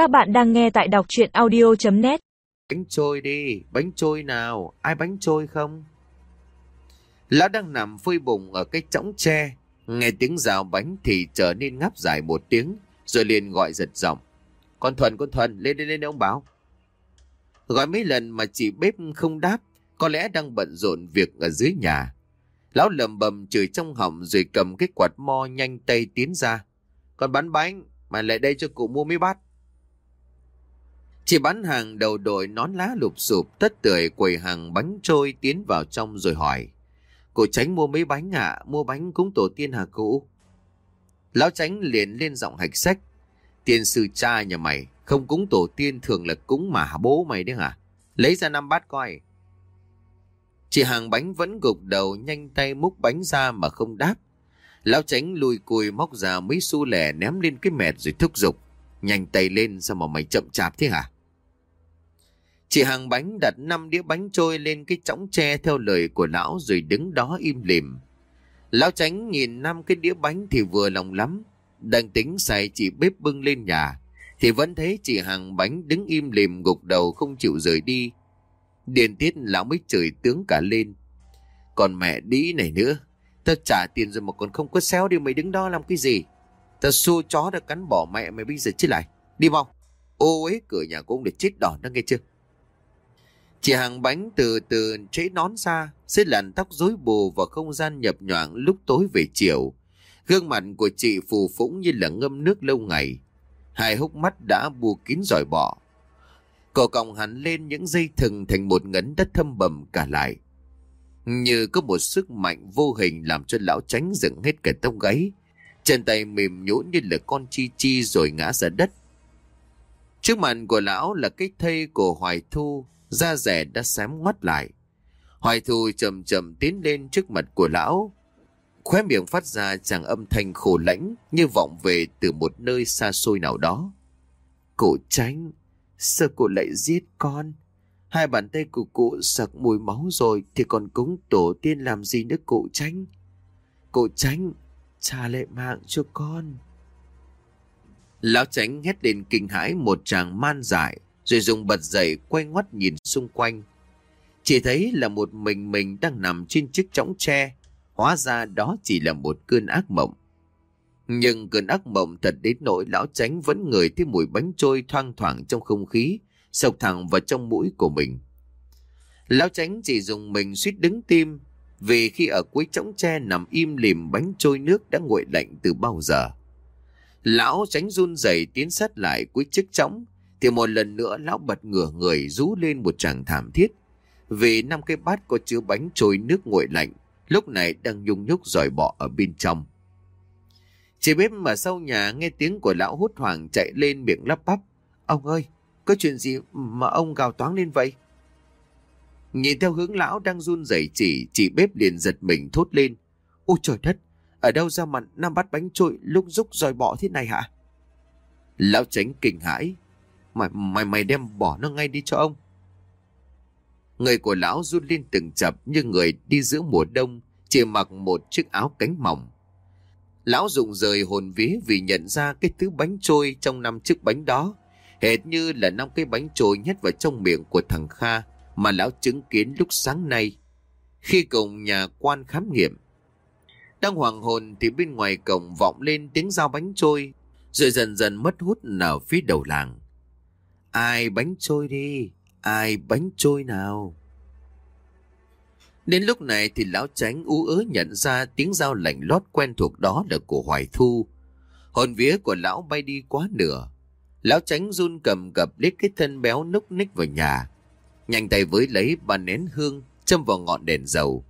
Các bạn đang nghe tại đọc chuyện audio.net Bánh trôi đi, bánh trôi nào, ai bánh trôi không? Lão đang nằm phơi bụng ở cái chõng tre, nghe tiếng rào bánh thì trở nên ngáp dài một tiếng, rồi liền gọi giật giọng. Con Thuần, con Thuần, lên lên lên ông báo. Gọi mấy lần mà chị bếp không đáp, có lẽ đang bận rộn việc ở dưới nhà. Lão lầm bầm chửi trong họng rồi cầm cái quạt mo nhanh tay tiến ra. Con bán bánh, mà lại đây cho cụ mua mấy bát. Chị bán hàng đầu đội nón lá lụp sụp tất tưởi quầy hàng bánh trôi tiến vào trong rồi hỏi. cô tránh mua mấy bánh ạ, mua bánh cúng tổ tiên hả cụ? Lão tránh liền lên giọng hạch sách. Tiên sư cha nhà mày, không cúng tổ tiên thường là cúng mà bố mày đấy hả? Lấy ra năm bát coi. Chị hàng bánh vẫn gục đầu nhanh tay múc bánh ra mà không đáp. Lão tránh lùi cùi móc ra mấy xu lẻ ném lên cái mẹt rồi thúc giục. Nhanh tay lên sao mà mày chậm chạp thế hả? Chị hàng bánh đặt năm đĩa bánh trôi lên cái chõng tre theo lời của lão rồi đứng đó im lìm. Lão tránh nhìn năm cái đĩa bánh thì vừa lòng lắm. Đang tính xài chị bếp bưng lên nhà. Thì vẫn thấy chị hàng bánh đứng im lìm gục đầu không chịu rời đi. Điền tiết lão mới chửi tướng cả lên. Còn mẹ đĩ này nữa. Tao trả tiền rồi mà còn không có xéo đi, mày đứng đó làm cái gì. Tao xua chó đã cắn bỏ mẹ mày bây giờ chứ lại. Đi mau. Ô ấy cửa nhà cũng để chết đỏ đó nghe chưa. Chị hàng bánh từ từ chế nón ra, xếp làn tóc rối bù vào không gian nhập nhoạng lúc tối về chiều. Gương mặt của chị phù phũng như là ngâm nước lâu ngày. Hai hốc mắt đã bù kín giỏi bỏ. Cổ còng hắn lên những dây thừng thành một ngấn đất thâm bầm cả lại. Như có một sức mạnh vô hình làm cho lão tránh dựng hết cả tông gáy. Chân tay mềm nhũn như là con chi chi rồi ngã ra đất. Trước mặt của lão là cái thây của Hoài Thu, da rẻ đã xém ngoắt lại. Hoài thù chậm chậm tiến lên trước mặt của lão. Khóe miệng phát ra chàng âm thanh khổ lãnh như vọng về từ một nơi xa xôi nào đó. Cụ tránh, sao cụ lại giết con? Hai bàn tay của cụ sặc mùi máu rồi thì còn cúng tổ tiên làm gì nữa cụ tránh? Cụ tránh, trả lại mạng cho con. Lão tránh hét lên kinh hãi một chàng man dại rồi dùng bật dậy quay ngoắt nhìn xung quanh. Chỉ thấy là một mình mình đang nằm trên chiếc chõng tre, hóa ra đó chỉ là một cơn ác mộng. Nhưng cơn ác mộng thật đến nỗi lão tránh vẫn ngửi thấy mùi bánh trôi thoang thoảng trong không khí, sộc thẳng vào trong mũi của mình. Lão tránh chỉ dùng mình suýt đứng tim, vì khi ở cuối chõng tre nằm im lìm bánh trôi nước đã nguội lạnh từ bao giờ. Lão tránh run rẩy tiến sát lại cuối chiếc chõng, thì một lần nữa lão bật ngửa người rú lên một tràng thảm thiết. Vì năm cái bát có chứa bánh trôi nước nguội lạnh, lúc này đang nhung nhúc dòi bọ ở bên trong. Chị bếp mà sau nhà nghe tiếng của lão hốt hoảng chạy lên miệng lắp bắp. Ông ơi, có chuyện gì mà ông gào toáng lên vậy? Nhìn theo hướng lão đang run rẩy chỉ, chị bếp liền giật mình thốt lên. Ôi trời đất, ở đâu ra mặt năm bát bánh trôi lúc rúc dòi bọ thế này hả? Lão tránh kinh hãi, Mày, mày, mày đem bỏ nó ngay đi cho ông. Người của lão run lên từng chập như người đi giữa mùa đông, chỉ mặc một chiếc áo cánh mỏng. Lão dùng rời hồn vía vì nhận ra cái thứ bánh trôi trong năm chiếc bánh đó, hệt như là năm cái bánh trôi nhét vào trong miệng của thằng Kha mà lão chứng kiến lúc sáng nay, khi cùng nhà quan khám nghiệm. Đang hoàng hồn thì bên ngoài cổng vọng lên tiếng giao bánh trôi, rồi dần dần mất hút nở phía đầu làng. Ai bánh trôi đi, ai bánh trôi nào. Đến lúc này thì lão tránh ú ớ nhận ra tiếng dao lạnh lót quen thuộc đó là của Hoài Thu. Hồn vía của lão bay đi quá nửa. Lão tránh run cầm cập lít cái thân béo núc ních vào nhà. Nhanh tay với lấy ba nén hương châm vào ngọn đèn dầu.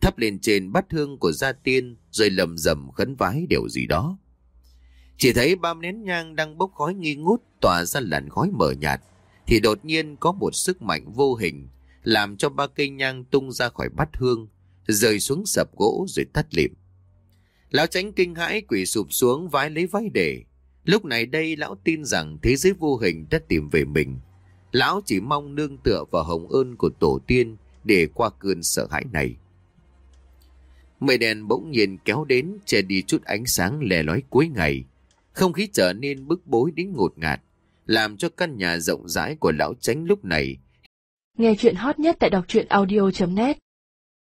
Thắp lên trên bát hương của gia tiên rồi lầm rầm khấn vái điều gì đó. Chỉ thấy ba nén nhang đang bốc khói nghi ngút tỏa ra làn khói mờ nhạt. Thì đột nhiên có một sức mạnh vô hình làm cho ba cây nhang tung ra khỏi bát hương, rơi xuống sập gỗ rồi tắt lịm. Lão tránh kinh hãi quỷ sụp xuống vái lấy vai để. Lúc này đây lão tin rằng thế giới vô hình đã tìm về mình. Lão chỉ mong nương tựa vào hồng ơn của tổ tiên để qua cơn sợ hãi này. Mây đèn bỗng nhiên kéo đến che đi chút ánh sáng lè lói cuối ngày. Không khí trở nên bức bối đến ngột ngạt. làm cho căn nhà rộng rãi của lão tránh lúc này Nghe chuyện hot nhất tại đọc truyện audio.net